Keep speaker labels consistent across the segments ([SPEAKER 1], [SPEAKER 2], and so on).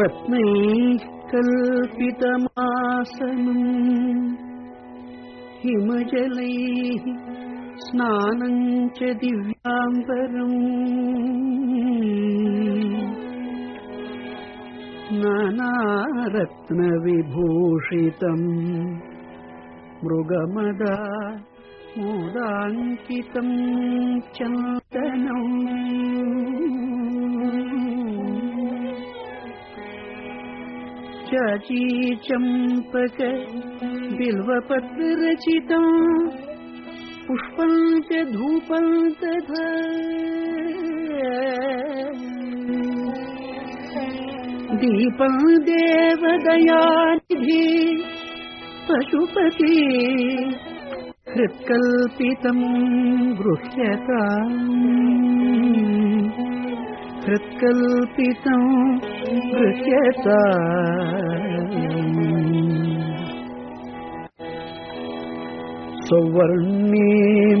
[SPEAKER 1] रत्नैः कल्पितमासनम् हिमजलैः स्नानम् च दिव्याम्बरम् नानारत्नविभूषितम्। मृगमदा मोदाङ्कितम् चन्दनम्। चाची चम्पक बिल्वपत्ररचितम् पुष्पम् च धूपम् तथा दीपम् देवदयानिधि पशुपति हृत्कल्पितम् गृह्यता हृत्कल्पितम् गृह्यता सौवर्णे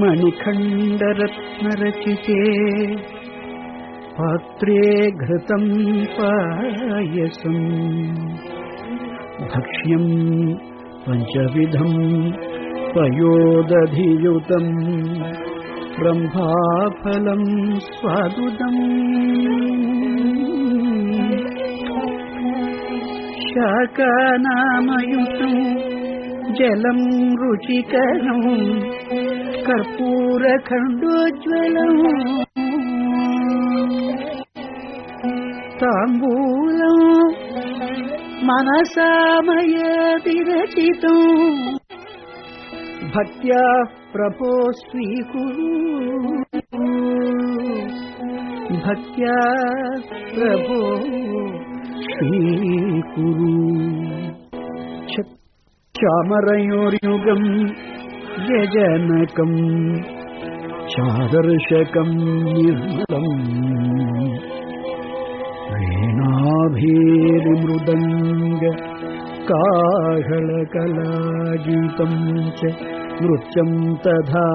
[SPEAKER 1] मणिखण्डरत्नरचिते पात्रे घृतम् पायसम् भक्ष्यम् पञ्चविधम् पयोदधियुतम् ब्रह्माफलम् स्वादुदम् शाकानामयुतम् जलम् रुचिकरम् कर्पूरखण्डोज्ज्वलम् ताम्बूलम् मनसामयतिरचितम् भक्त्या प्रभो स्वीकुरु भक्त्या प्रभो स्वीकुरु चामरयोर्युगम् काहळकलागीतम् च नृत्यम् तथा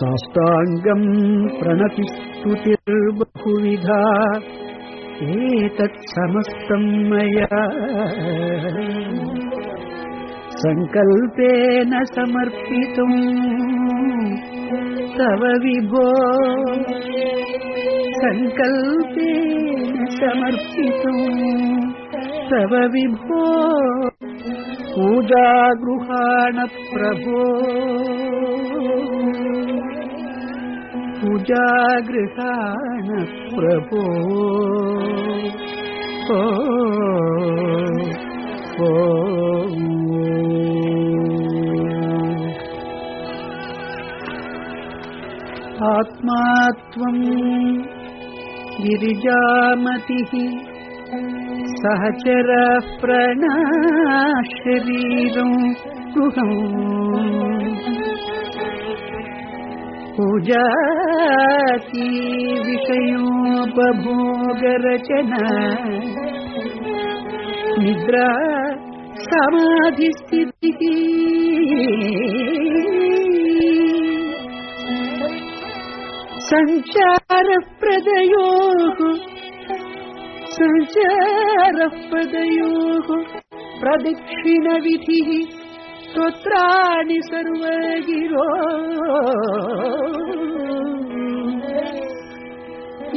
[SPEAKER 1] साष्टाङ्गम् प्रणतिस्तुतिर्बहुविधा एतत्समस्तम् मया सङ्कल्पेन समर्पितुम् तव विभो सङ्कल्पेन समर्पितुम् तव विभो पूजागृहाण प्रभो पूजागृहाण प्रभो ओ ओ आत्मा त्वम् गिरिजामतिः सहचरः प्रणाशरीरम् गृहम् पूजाती विषयोपभोगरचना निद्रा समाधिस्थितिः। सञ्चारप्रदयोः सञ्चारप्रदयोः प्रदक्षिणविधिः स्तोत्राणि सर्वगिरो।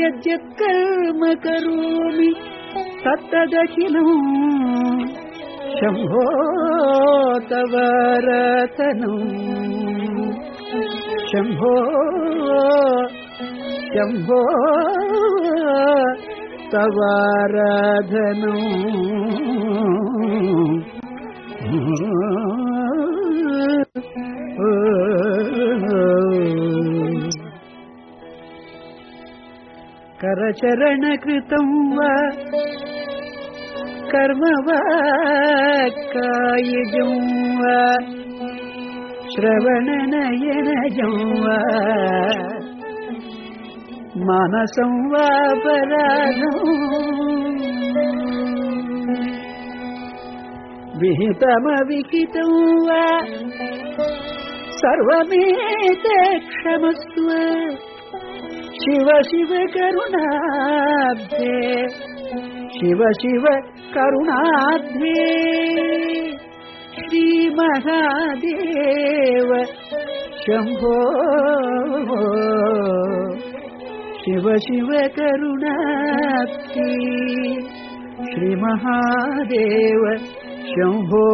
[SPEAKER 1] यद्यत्कर्म करोमि तत्तदखिलम् शम्भो तव रतनम् शम्भो शम्भो తవారాధను కరచరణకృతం వా కర్మ వా కాయజం వా శ్రవణనయనజం వా. మనసం వాపరాధం విహితమవిహితం వా సర్వమేతే క్షమస్వ శివ శివ కరుణాబ్ధే శివ శివ కరుణాబ్ధే శ్రీ శంభో ಶಿವ ಶಿವ ಕರುಣಾಪ್ತಿ ಶ್ರೀ ಮಹಾದೇವ ಶಂಭೋ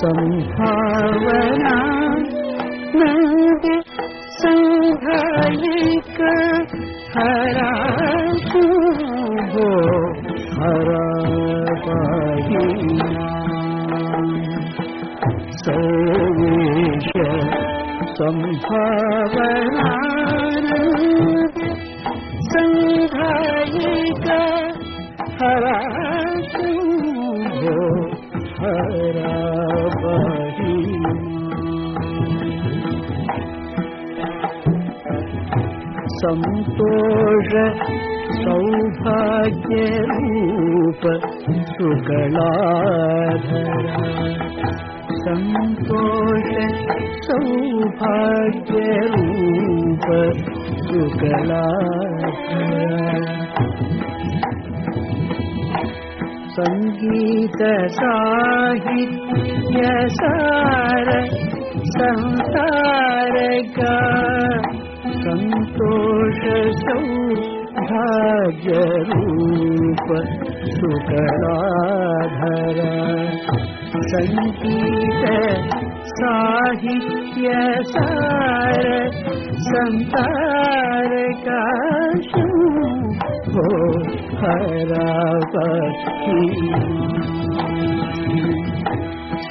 [SPEAKER 1] സംഭാവന നൽകി സംഘയിക്ക ഹരാകുബോ ഹരാപഹിന സർവേഷ സംഭാവന सन्तोष सौभाग्यरूप शुकलाधरा सन्तोष सौभाग्यरूप साहित्य सार संसारका सन्तोष सौभाग्यरूप सुकराधर सङ्गीत साहित्य सार संसारका हो हरापति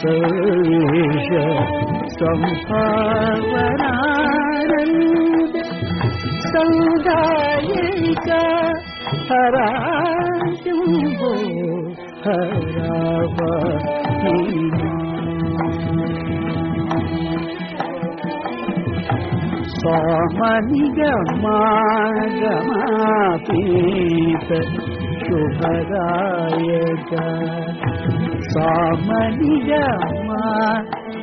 [SPEAKER 1] सर्वेश सम्भावनानन्द సౌదాయిక హరాజంబో హరావా సోమనిగమాగమాపీత శుభదాయక సోమనిగమా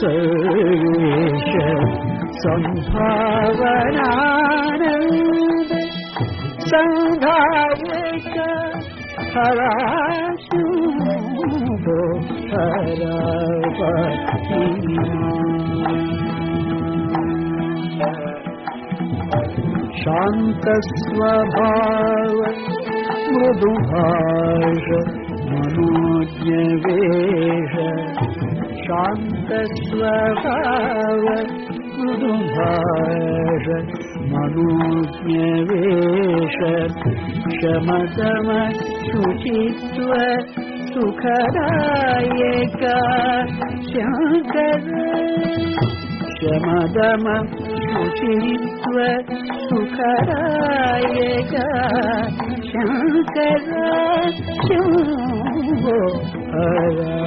[SPEAKER 1] സർവേശ സംഭാവനാനന്ദ സംഭാവക ഹരാശുഭോ ശാന്തസ്വഭാവ മൃദുഭാഷ മനോജ്ഞവേഷ ശാന്ത शान्तस्वभाव मृदुभाष मनुज्ञवेश शमदम शुचित्व सुखदायका शङ्कर शमदम शुचित्व सुखदायका शङ्कर शम्भो हरभक्ति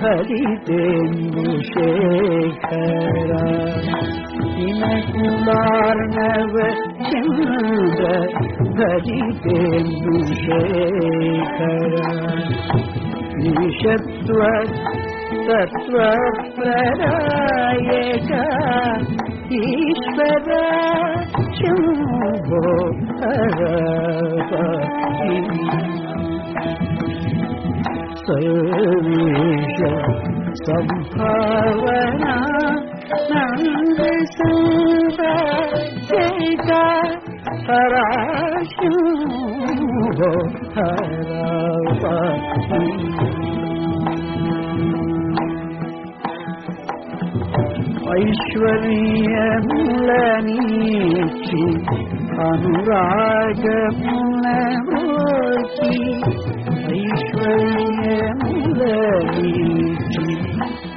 [SPEAKER 1] ಭರಿತೆಂದು ಶೇಖರ ಇನಕುಲಾರ್ಣವ ಚಂದ್ರ ಭರಿತೆಂದು ಶೇಖರ ಈಶತ್ವ ತತ್ವ ಪ್ರದಾಯಕ ಈಶ್ವರ ಶಂಭೋ ಹರ सब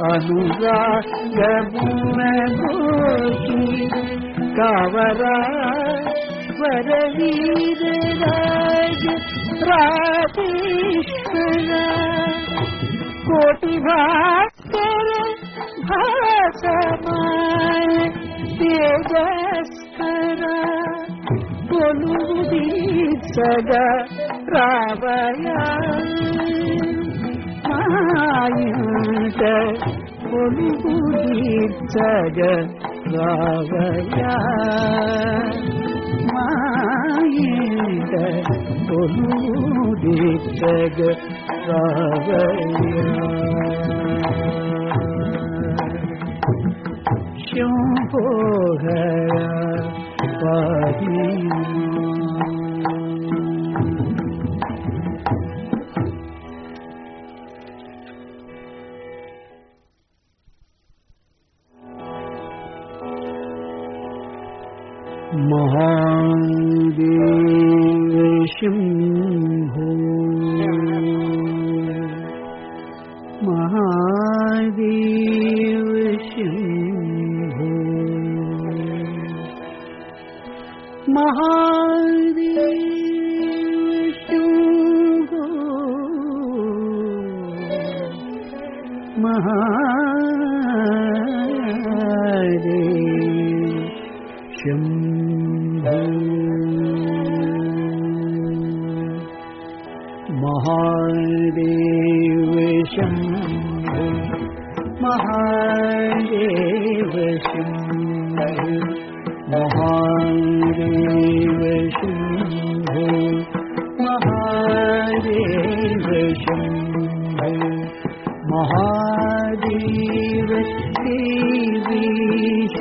[SPEAKER 1] अनुरागमुलमोचि कावरा वरवीरराज राजेश्वरा। कोटिभास्कर भासमान तेजस्कर। बोलुदीत सदा रावया ಮಾಯಿಂದ ಕೊಡುಗುದೀರ್ಚಗ ರಾವಯ ಮಾಯಿಂದ ಕೊಡುದೀರ್ಚಗ ರಾವಯ ಶಂಭೋಗಯ ಪಾಹಿ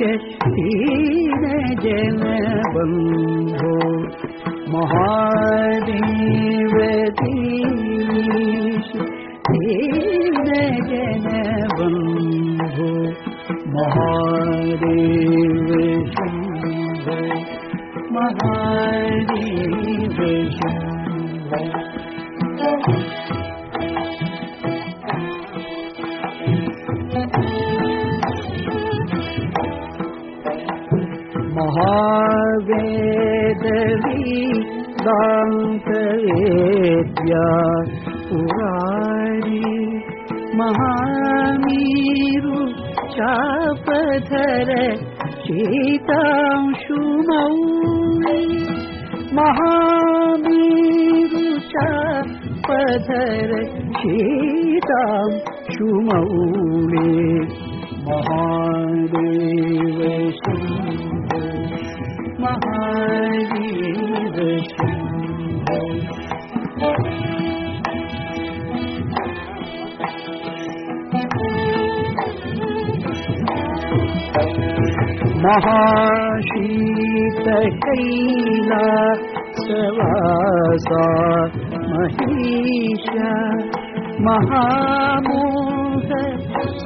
[SPEAKER 1] शक्ति न जन बन्धो महादे महावे दंशवेद्या महामीरु चापधर सुनौ महा ధర సీతాం సుమౌళే మహాదేవ మహాదేవ మహాశీతశైలా సవాసా महिष महामोह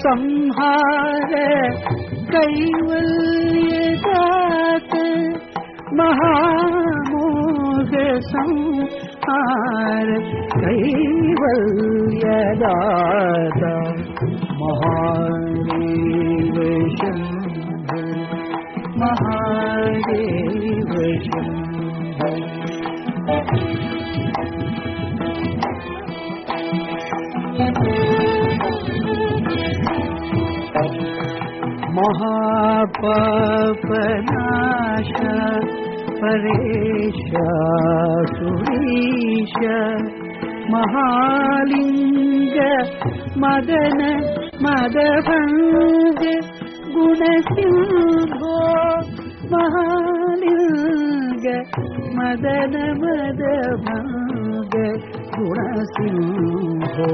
[SPEAKER 1] संहार कैवल्यदात महामोह संहार कैवल्यदात महादेव शम्भो महादेव शम्भो महापपनाश परेश सुरीश महालिङ्ग मदन मदभङ्ग गुणसिंहो महालिङ्ग मदन मदभङ्ग गुणसिंहो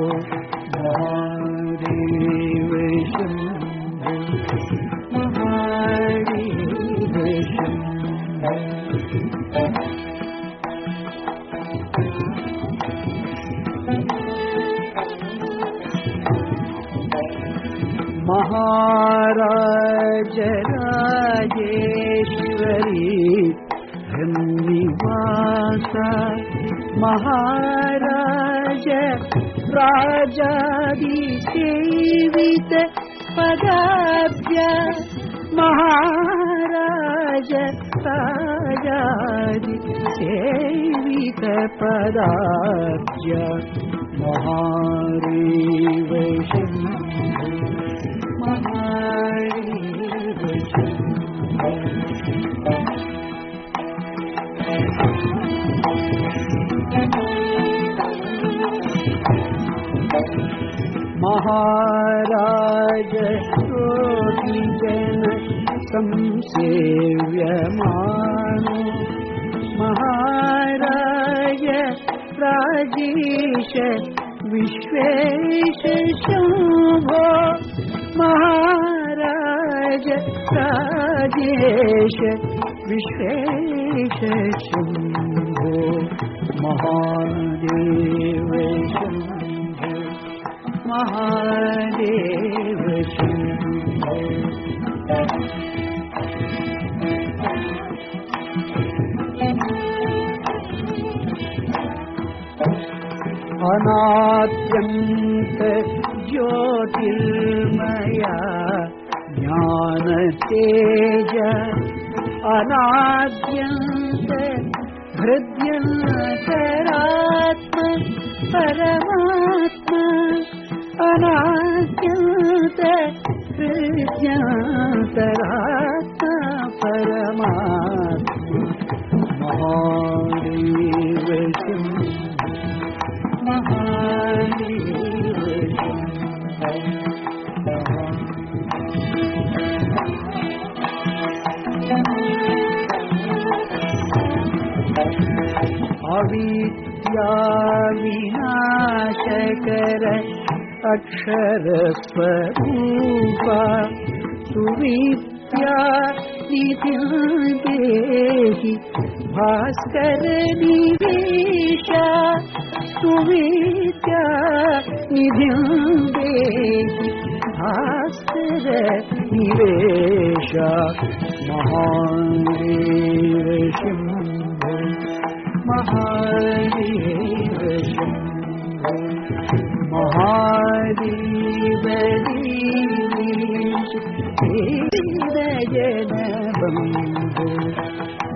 [SPEAKER 1] महादेव महाराज राजेश्वरी धन्निवास महाराज राजादिसेवित पदाभ्य। महाराज राजादि सेवित पदाभ्य। महादेव शम्भो महादेव शम्भो महाराज कोटिजन संसेव्यमानो महाराज राजेश विश्वेश शम्भो महाराज राजेश विश्वेश शम्भो महादेव शम्भो महादेव शम्भो अनाद्यन्त ज्योतिर्मया ज्ञान तेज अनाद्यन्त हृद्यन्तरात्म परमात्मा अनाद्य हृदय हृद्यन्तरा अविद्या विनाशकर अक्षरस्वरूपा सुविद्या निधिं देहि भास्कर निवेशा सुविद्या निधिं देहि भास्कर निवेशा शम्भो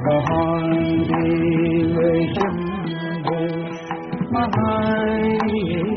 [SPEAKER 1] महादेव शम्भो महादेव